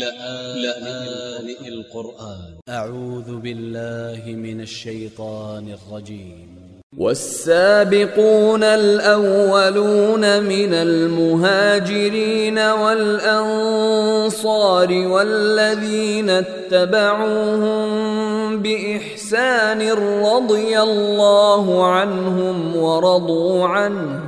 لآن القرآن. أ ع و ذ ب ا ل ل ه من ا ل ش ي ط ا ن ا ل ج ي م والسابقون الأولون من المهاجرين والأنصار والذين اتبعوهم بإحسان رضي الله عنهم ورضوا عنه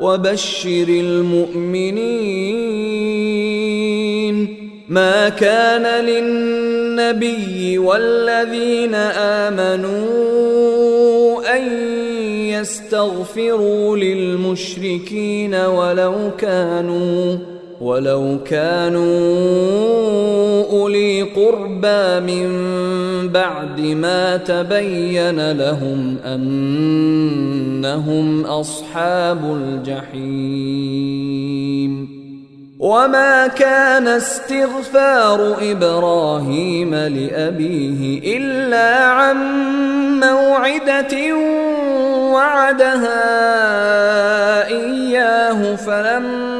وبشر المؤمنين ما كان للنبي والذين آمنوا أن يستغفروا للمشركين ولو كانوا ولو كانوا أولي قربى من بعد ما تبين لهم أنهم أصحاب الجحيم. وما كان استغفار إبراهيم لأبيه إلا عن موعدة وعدها إياه فلما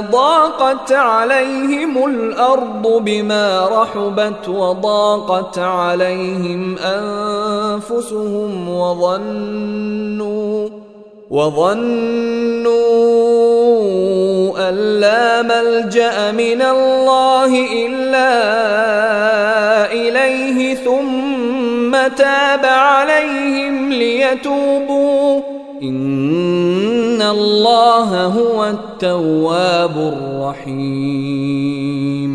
ضاقت عليهم الأرض بما رحبت وضاقت عليهم أنفسهم وظنوا وظنوا أن لا ملجأ من الله إلا إليه ثم تاب عليهم ليتوبوا. إن الله هو التواب الرحيم